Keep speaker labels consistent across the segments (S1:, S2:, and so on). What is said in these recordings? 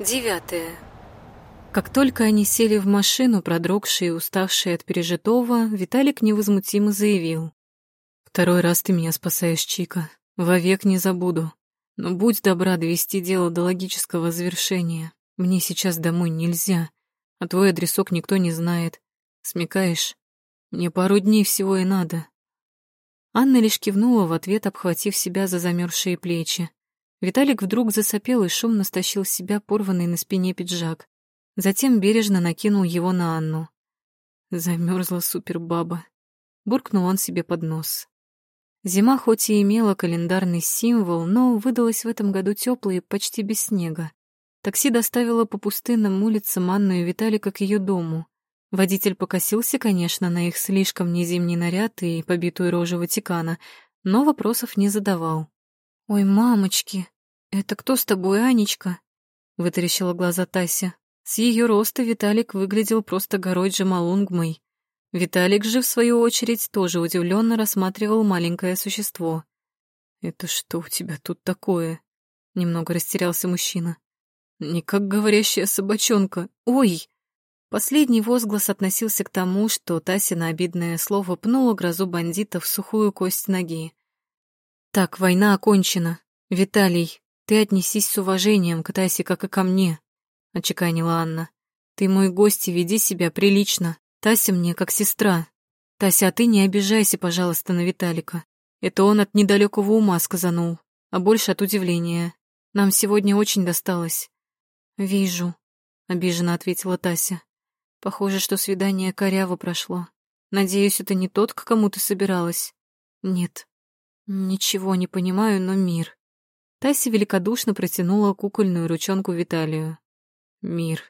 S1: Девятое. Как только они сели в машину, продрогшие и уставшие от пережитого, Виталик невозмутимо заявил. «Второй раз ты меня спасаешь, Чика. Вовек не забуду. Но будь добра довести дело до логического завершения. Мне сейчас домой нельзя, а твой адресок никто не знает. Смекаешь? Мне пару дней всего и надо». Анна лишь кивнула в ответ, обхватив себя за замерзшие плечи. Виталик вдруг засопел и шумно стащил с себя порванный на спине пиджак. Затем бережно накинул его на Анну. Замерзла супербаба. Буркнул он себе под нос. Зима хоть и имела календарный символ, но выдалась в этом году теплой почти без снега. Такси доставило по пустынным улицам Анну и Виталика к ее дому. Водитель покосился, конечно, на их слишком незимний наряд и побитую рожу Ватикана, но вопросов не задавал. «Ой, мамочки, это кто с тобой, Анечка?» — вытаращила глаза Тася. С ее роста Виталик выглядел просто горой Джамалунгмой. Виталик же, в свою очередь, тоже удивленно рассматривал маленькое существо. «Это что у тебя тут такое?» — немного растерялся мужчина. «Не как говорящая собачонка. Ой!» Последний возглас относился к тому, что Тася на обидное слово пнула грозу бандитов в сухую кость ноги. «Так, война окончена. Виталий, ты отнесись с уважением к Тасе, как и ко мне», — очеканила Анна. «Ты мой гость и веди себя прилично. Тася мне как сестра. Тася, а ты не обижайся, пожалуйста, на Виталика. Это он от недалекого ума сказанул, а больше от удивления. Нам сегодня очень досталось». «Вижу», — обиженно ответила Тася. «Похоже, что свидание коряво прошло. Надеюсь, это не тот, к кому ты собиралась?» «Нет, Ничего не понимаю, но мир. Тася великодушно протянула кукольную ручонку Виталию. Мир.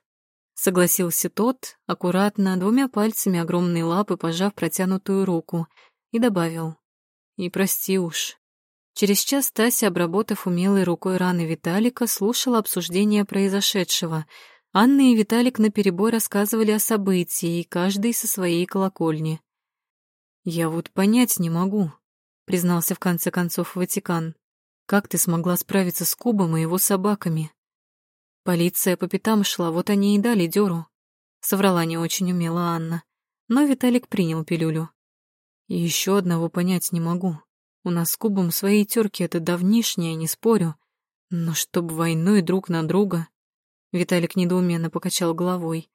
S1: Согласился тот, аккуратно, двумя пальцами огромной лапы пожав протянутую руку, и добавил. И прости уж. Через час Тася, обработав умелой рукой раны Виталика, слушала обсуждение произошедшего. Анна и Виталик наперебой рассказывали о событии, каждый со своей колокольни. «Я вот понять не могу», признался в конце концов Ватикан. Как ты смогла справиться с Кубом и его собаками? Полиция по пятам шла, вот они и дали дёру. Соврала не очень умело Анна. Но Виталик принял пилюлю. И еще одного понять не могу. У нас с Кубом свои терки, это давнишнее, не спорю. Но чтоб войной друг на друга... Виталик недоуменно покачал головой.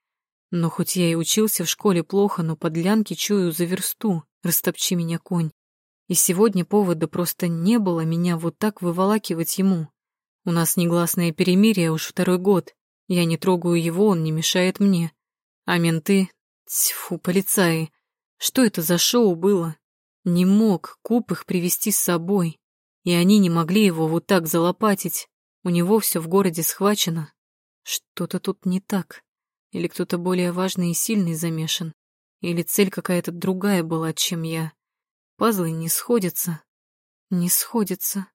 S1: Но хоть я и учился в школе плохо, но подлянки чую за версту. Растопчи меня, конь. И сегодня повода просто не было меня вот так выволакивать ему. У нас негласное перемирие уж второй год. Я не трогаю его, он не мешает мне. А менты... Тьфу, полицаи. Что это за шоу было? Не мог Куб их привести с собой. И они не могли его вот так залопатить. У него все в городе схвачено. Что-то тут не так. Или кто-то более важный и сильный замешан. Или цель какая-то другая была, чем я. Пазлы не сходятся. Не сходятся,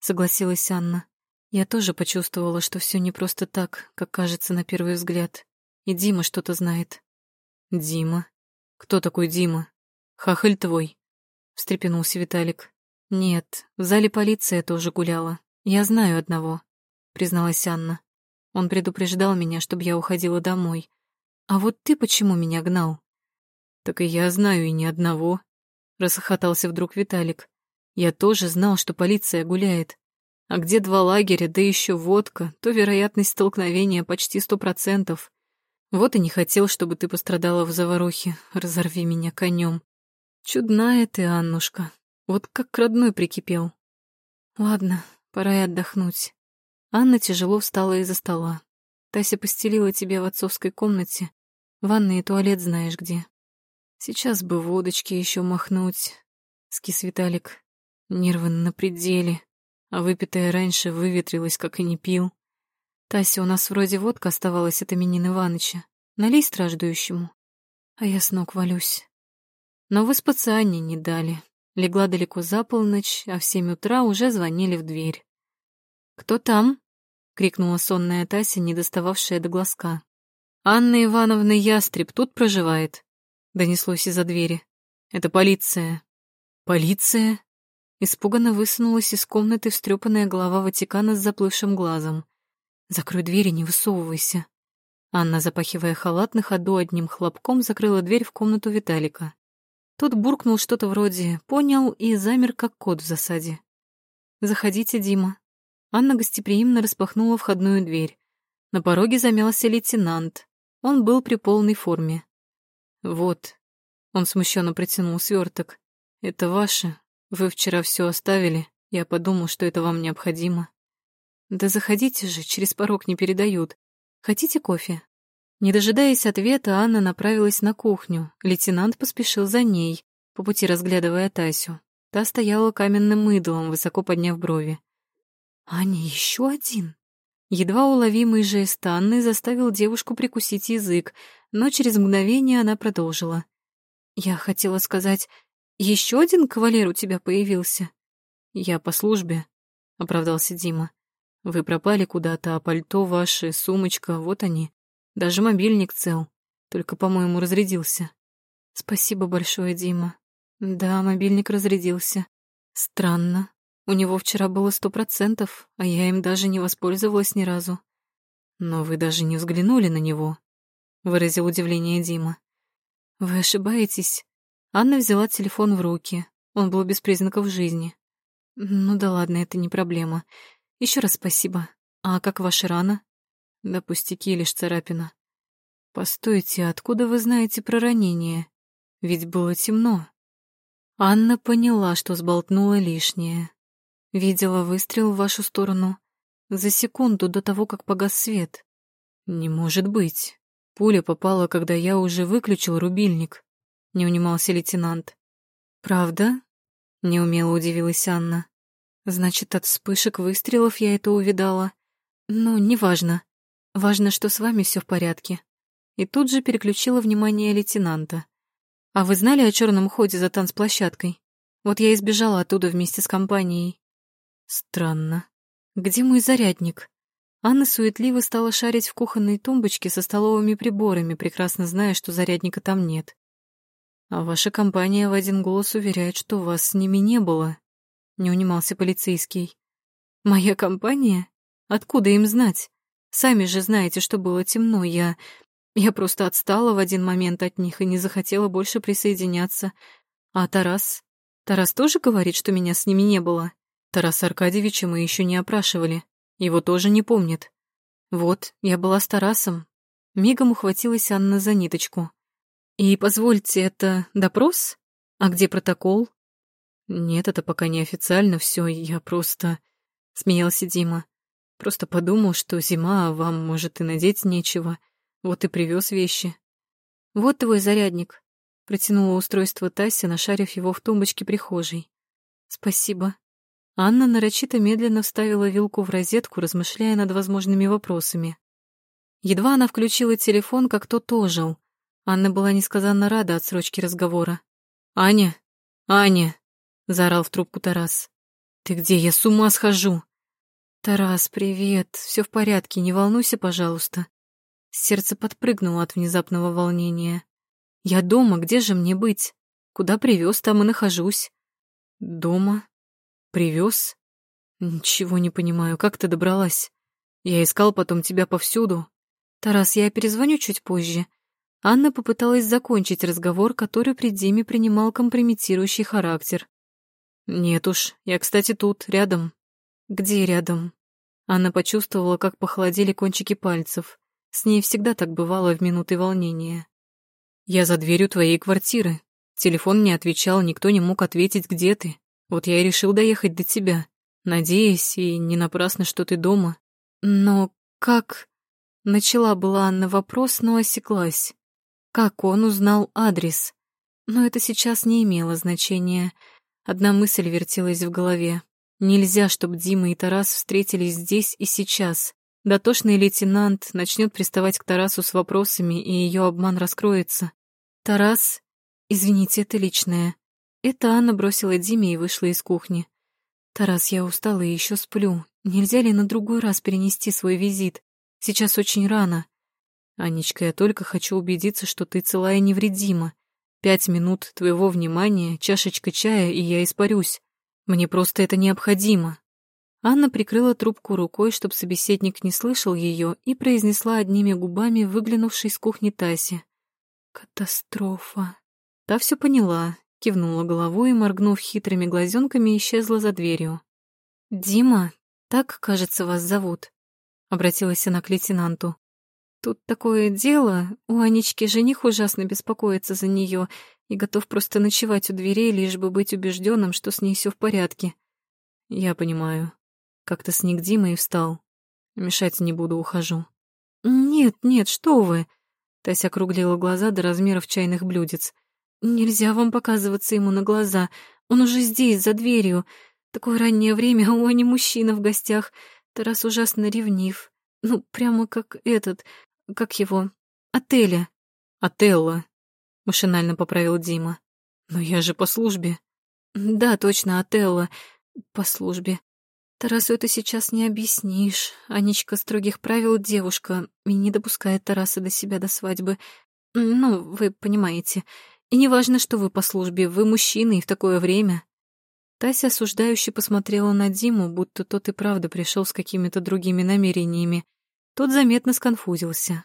S1: согласилась Анна. Я тоже почувствовала, что все не просто так, как кажется на первый взгляд. И Дима что-то знает. Дима? Кто такой Дима? Хахаль твой? встрепенулся Виталик. Нет, в зале полиция тоже гуляла. Я знаю одного, призналась Анна. Он предупреждал меня, чтобы я уходила домой. А вот ты почему меня гнал? Так и я знаю и ни одного, Расхохотался вдруг Виталик. Я тоже знал, что полиция гуляет. А где два лагеря, да еще водка, то вероятность столкновения почти сто процентов. Вот и не хотел, чтобы ты пострадала в заварухе. Разорви меня конем. Чудная ты, Аннушка. Вот как к родной прикипел. Ладно, пора и отдохнуть. Анна тяжело встала из-за стола. Тася постелила тебе в отцовской комнате. Ванна и туалет знаешь где. Сейчас бы водочки еще махнуть. Скис Виталик. Нервы на пределе. А выпитая раньше выветрилась, как и не пил. Тася, у нас вроде водка оставалась от именин Иваныча. Налей страждующему. А я с ног валюсь. Но выспаться Анне не дали. Легла далеко за полночь, а в семь утра уже звонили в дверь. «Кто там?» — крикнула сонная Тася, не достававшая до глазка. «Анна Ивановна Ястреб тут проживает?» Донеслось из-за двери. «Это полиция». «Полиция?» Испуганно высунулась из комнаты встрепанная голова Ватикана с заплывшим глазом. Закрой дверь и не высовывайся. Анна, запахивая халат, на ходу одним хлопком закрыла дверь в комнату Виталика. Тот буркнул что-то вроде «понял» и замер, как кот в засаде. «Заходите, Дима». Анна гостеприимно распахнула входную дверь. На пороге замялся лейтенант. Он был при полной форме. «Вот». Он смущенно протянул сверток. «Это ваше. Вы вчера все оставили. Я подумал, что это вам необходимо». «Да заходите же, через порог не передают. Хотите кофе?» Не дожидаясь ответа, Анна направилась на кухню. Лейтенант поспешил за ней, по пути разглядывая Тасю. Та стояла каменным идолом, высоко подняв брови. «Аня, еще один?» Едва уловимый жест Анны заставил девушку прикусить язык, но через мгновение она продолжила. «Я хотела сказать, еще один кавалер у тебя появился?» «Я по службе», — оправдался Дима. Вы пропали куда-то, а пальто ваше, сумочка, вот они. Даже мобильник цел, только, по-моему, разрядился. Спасибо большое, Дима. Да, мобильник разрядился. Странно. У него вчера было сто процентов, а я им даже не воспользовалась ни разу. Но вы даже не взглянули на него, выразил удивление Дима. Вы ошибаетесь. Анна взяла телефон в руки. Он был без признаков жизни. Ну да ладно, это не проблема. Еще раз спасибо. А как ваша рана? Да пустяки, лишь царапина. Постойте, откуда вы знаете про ранение? Ведь было темно. Анна поняла, что сболтнула лишнее. Видела выстрел в вашу сторону за секунду до того, как погас свет. Не может быть. Пуля попала, когда я уже выключил рубильник. Не унимался лейтенант. Правда? Неумело удивилась Анна. Значит, от вспышек выстрелов я это увидала. Ну, неважно. Важно, что с вами все в порядке. И тут же переключила внимание лейтенанта. А вы знали о черном ходе за танцплощадкой? Вот я избежала оттуда вместе с компанией. Странно. Где мой зарядник? Анна суетливо стала шарить в кухонной тумбочке со столовыми приборами, прекрасно зная, что зарядника там нет. А ваша компания в один голос уверяет, что вас с ними не было не унимался полицейский. «Моя компания? Откуда им знать? Сами же знаете, что было темно. Я... Я просто отстала в один момент от них и не захотела больше присоединяться. А Тарас? Тарас тоже говорит, что меня с ними не было? Тараса Аркадьевича мы еще не опрашивали. Его тоже не помнит. Вот, я была с Тарасом. Мигом ухватилась Анна за ниточку. И позвольте, это допрос? А где протокол? «Нет, это пока не официально все, я просто...» — смеялся Дима. «Просто подумал, что зима, а вам, может, и надеть нечего. Вот и привез вещи». «Вот твой зарядник», — протянула устройство Тася, нашарив его в тумбочке прихожей. «Спасибо». Анна нарочито медленно вставила вилку в розетку, размышляя над возможными вопросами. Едва она включила телефон, как тот ожил. Анна была несказанно рада отсрочке разговора. «Аня! Аня!» заорал в трубку Тарас. Ты где? Я с ума схожу. Тарас, привет. Все в порядке, не волнуйся, пожалуйста. Сердце подпрыгнуло от внезапного волнения. Я дома, где же мне быть? Куда привез, там и нахожусь. Дома? Привез? Ничего не понимаю, как ты добралась? Я искал потом тебя повсюду. Тарас, я перезвоню чуть позже. Анна попыталась закончить разговор, который при Диме принимал компрометирующий характер. «Нет уж, я, кстати, тут, рядом». «Где рядом?» Анна почувствовала, как похолодели кончики пальцев. С ней всегда так бывало в минуты волнения. «Я за дверью твоей квартиры. Телефон не отвечал, никто не мог ответить, где ты. Вот я и решил доехать до тебя, надеясь, и не напрасно, что ты дома. Но как...» Начала была Анна вопрос, но осеклась. Как он узнал адрес? Но это сейчас не имело значения. Одна мысль вертелась в голове. Нельзя, чтобы Дима и Тарас встретились здесь и сейчас. Дотошный лейтенант начнет приставать к Тарасу с вопросами, и ее обман раскроется. Тарас... Извините, это личное. Это Анна бросила Диме и вышла из кухни. «Тарас, я устала и еще сплю. Нельзя ли на другой раз перенести свой визит? Сейчас очень рано. Анечка, я только хочу убедиться, что ты целая и невредима. Пять минут твоего внимания, чашечка чая, и я испарюсь. Мне просто это необходимо. Анна прикрыла трубку рукой, чтобы собеседник не слышал ее, и произнесла одними губами, выглянувшей с кухни Таси. «Катастрофа». Та все поняла, кивнула головой и, моргнув хитрыми глазенками, исчезла за дверью. «Дима, так, кажется, вас зовут», — обратилась она к лейтенанту. «Тут такое дело, у Анечки жених ужасно беспокоится за нее и готов просто ночевать у дверей, лишь бы быть убежденным, что с ней все в порядке». «Я понимаю», как-то сник Дима и встал. Мешать не буду, ухожу. «Нет, нет, что вы!» Тася округлила глаза до размеров чайных блюдец. «Нельзя вам показываться ему на глаза. Он уже здесь, за дверью. Такое раннее время, у Ани мужчина в гостях. Тарас ужасно ревнив. Ну, прямо как этот, как его, отеля». «Отелло», — машинально поправил Дима. «Но я же по службе». «Да, точно, Отелло, по службе. Тарасу это сейчас не объяснишь. Анечка строгих правил девушка и не допускает Тараса до себя до свадьбы. Ну, вы понимаете. И не важно, что вы по службе, вы мужчина и в такое время. Тася осуждающе посмотрела на Диму, будто тот и правда пришел с какими-то другими намерениями. Тот заметно сконфузился.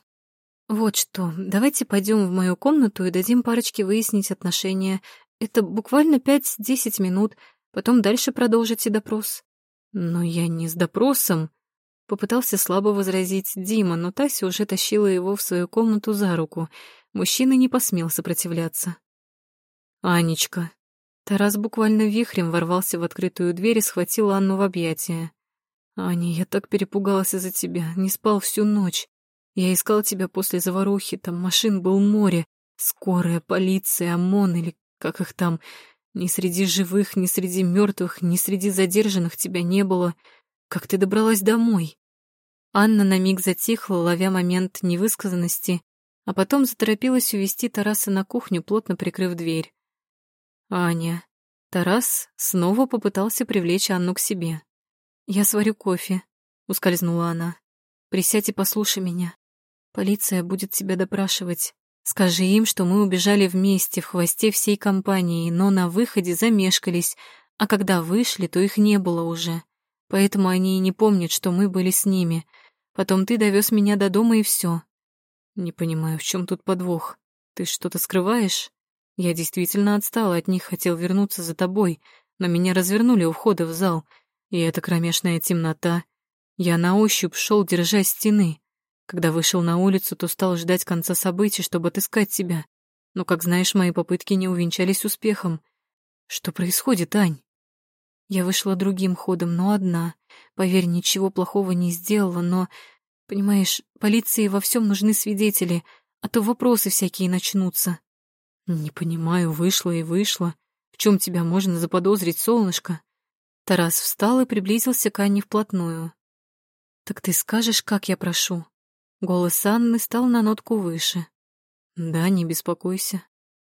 S1: «Вот что, давайте пойдем в мою комнату и дадим парочке выяснить отношения. Это буквально пять-десять минут, потом дальше продолжите допрос». «Но я не с допросом», — попытался слабо возразить Дима, но Тася уже тащила его в свою комнату за руку. Мужчина не посмел сопротивляться. «Анечка». Тарас буквально вихрем ворвался в открытую дверь и схватил Анну в объятия. «Аня, я так перепугался за тебя, не спал всю ночь. Я искал тебя после заварухи, там машин был море, скорая, полиция, ОМОН или как их там. Ни среди живых, ни среди мертвых, ни среди задержанных тебя не было. Как ты добралась домой?» Анна на миг затихла, ловя момент невысказанности, а потом заторопилась увести Тараса на кухню, плотно прикрыв дверь. «Аня». Тарас снова попытался привлечь Анну к себе. «Я сварю кофе», — ускользнула она. «Присядь и послушай меня. Полиция будет тебя допрашивать. Скажи им, что мы убежали вместе, в хвосте всей компании, но на выходе замешкались, а когда вышли, то их не было уже. Поэтому они и не помнят, что мы были с ними. Потом ты довез меня до дома и все. Не понимаю, в чем тут подвох. Ты что-то скрываешь? Я действительно отстала от них, хотел вернуться за тобой, но меня развернули у входа в зал, и эта кромешная темнота. Я на ощупь шел, держась стены. Когда вышел на улицу, то стал ждать конца событий, чтобы отыскать тебя. Но, как знаешь, мои попытки не увенчались успехом. Что происходит, Ань? Я вышла другим ходом, но одна. Поверь, ничего плохого не сделала, но... Понимаешь, полиции во всем нужны свидетели, а то вопросы всякие начнутся. Не понимаю, вышла и вышла. В чем тебя можно заподозрить, солнышко? Тарас встал и приблизился к Анне вплотную. Так ты скажешь, как я прошу? Голос Анны стал на нотку выше. «Да, не беспокойся».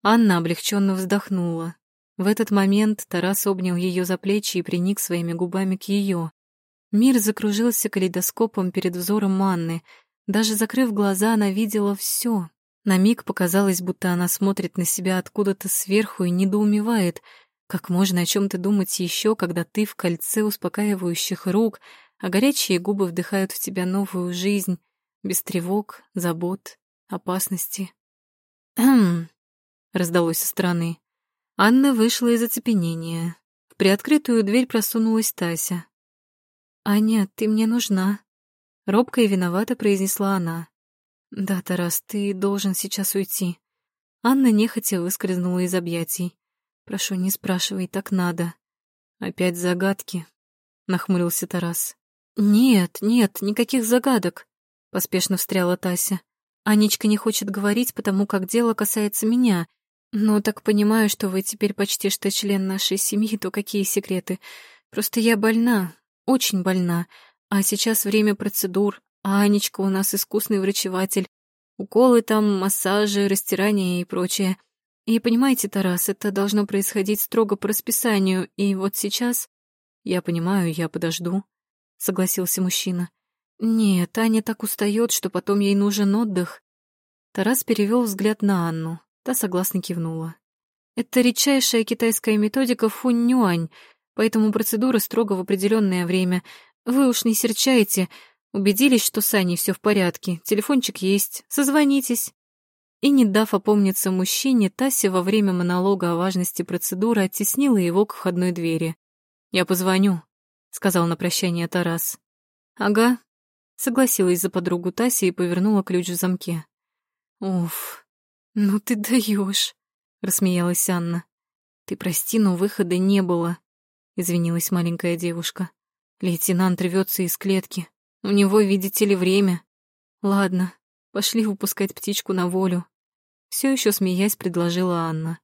S1: Анна облегченно вздохнула. В этот момент Тарас обнял ее за плечи и приник своими губами к ее. Мир закружился калейдоскопом перед взором Анны. Даже закрыв глаза, она видела все. На миг показалось, будто она смотрит на себя откуда-то сверху и недоумевает, как можно о чем то думать еще, когда ты в кольце успокаивающих рук, а горячие губы вдыхают в тебя новую жизнь, без тревог, забот, опасности. «Хм!» — раздалось со стороны. Анна вышла из оцепенения. В приоткрытую дверь просунулась Тася. «Аня, ты мне нужна», — робко и виновато произнесла она. «Да, Тарас, ты должен сейчас уйти». Анна нехотя выскользнула из объятий. «Прошу, не спрашивай, так надо». «Опять загадки», — нахмурился Тарас. «Нет, нет, никаких загадок поспешно встряла Тася. Анечка не хочет говорить, потому как дело касается меня. Но так понимаю, что вы теперь почти что член нашей семьи, то какие секреты? Просто я больна, очень больна. А сейчас время процедур, а Анечка у нас искусный врачеватель. Уколы там, массажи, растирания и прочее. И понимаете, Тарас, это должно происходить строго по расписанию, и вот сейчас... Я понимаю, я подожду, — согласился мужчина. Нет, Аня так устает, что потом ей нужен отдых. Тарас перевел взгляд на Анну. Та согласно кивнула. Это редчайшая китайская методика фунь-нюань. Поэтому процедура строго в определенное время. Вы уж не серчайте, убедились, что с Аней все в порядке, телефончик есть, созвонитесь. И, не дав опомниться мужчине, Тася во время монолога о важности процедуры оттеснила его к входной двери. «Я позвоню», — сказал на прощание Тарас. «Ага», — согласилась за подругу Тася и повернула ключ в замке. «Уф, ну ты даешь, рассмеялась Анна. «Ты прости, но выхода не было», — извинилась маленькая девушка. «Лейтенант рвется из клетки. У него, видите ли, время. Ладно, пошли выпускать птичку на волю». Все еще смеясь, предложила Анна.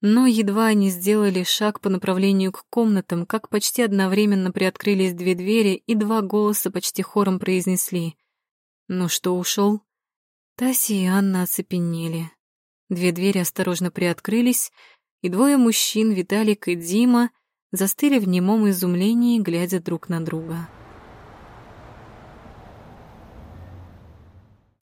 S1: Но едва они сделали шаг по направлению к комнатам, как почти одновременно приоткрылись две двери, и два голоса почти хором произнесли. «Ну что, ушел? Тася и Анна оцепенели. Две двери осторожно приоткрылись, и двое мужчин, Виталик и Дима, застыли в немом изумлении, глядя друг на друга.